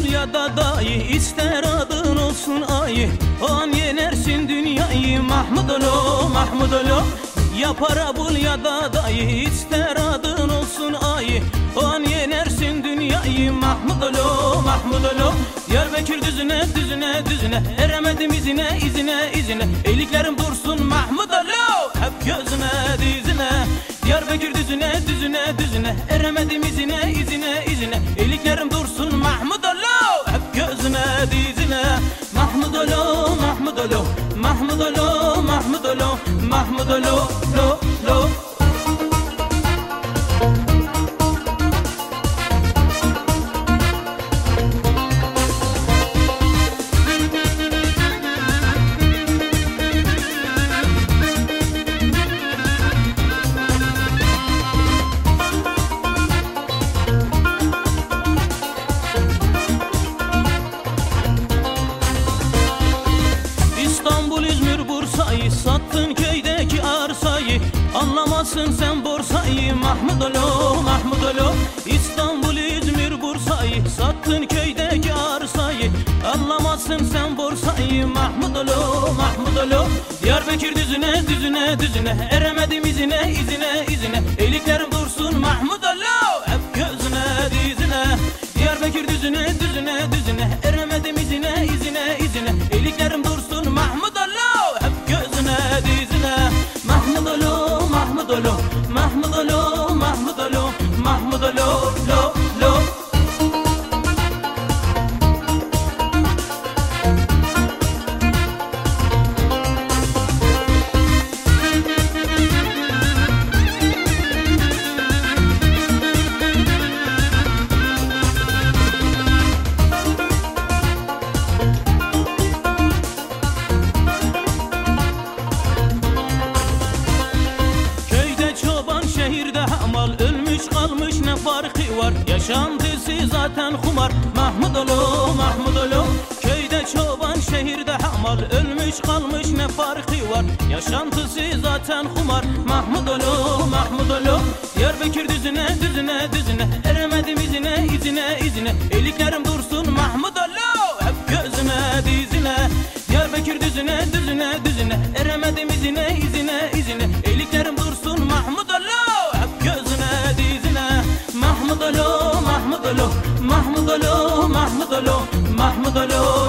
bul ya da dayı ister adın olsun ayı. An yenersin dünyayı Mahmud olo Mahmud olo Ya para bul ya da dayı ister adın olsun ayı. An yenersin dünyayı Mahmud olo Mahmud olo Diyarbakır düzüne düzüne düzüne. Eremedim izine izine izine. Eliklerim dursun Mahmud olo Hep gözüne dizine. Diyarbakır düzüne düzüne düzüne. Eremedim izine izine izine. Eliklerim dursun محمود لو لو Sattın köydeki arsayı. Anlamazsın sen borsayı. Mahmud Alo, Mahmud Alo. İstanbul, İzmir, Bursa'yı Sattın köydeki arsayı. Anlamazsın sen borsayı. Mahmud Alo, Mahmud Alo. Diyarbakır düzüne, düzüne, düzüne. Eremedim izine, izine, izine. Eliklerim dursun Mahmud Alo. Hep gözüne, dizine. Diyarbakır düzüne, düzüne, düzüne Alo, Mahmud Alo Mahmud iş kalmış ne farkı var? Yaşantısı zaten humar Mahmud oğlu Mahmud oğlu Köyde çoban şehirde hamal. Ölmüş kalmış ne farkı var? Yaşantısı zaten humar Mahmud oğlu Mahmud oğlu Diyarbakır düzüne düzüne düzüne. Eremedim izine izine izine. Eliklerim dursun Mahmud oğlu Hep gözüme dizine. Diyarbakır düzüne düzüne düzüne. Eremedim izine izine izine. Anadolu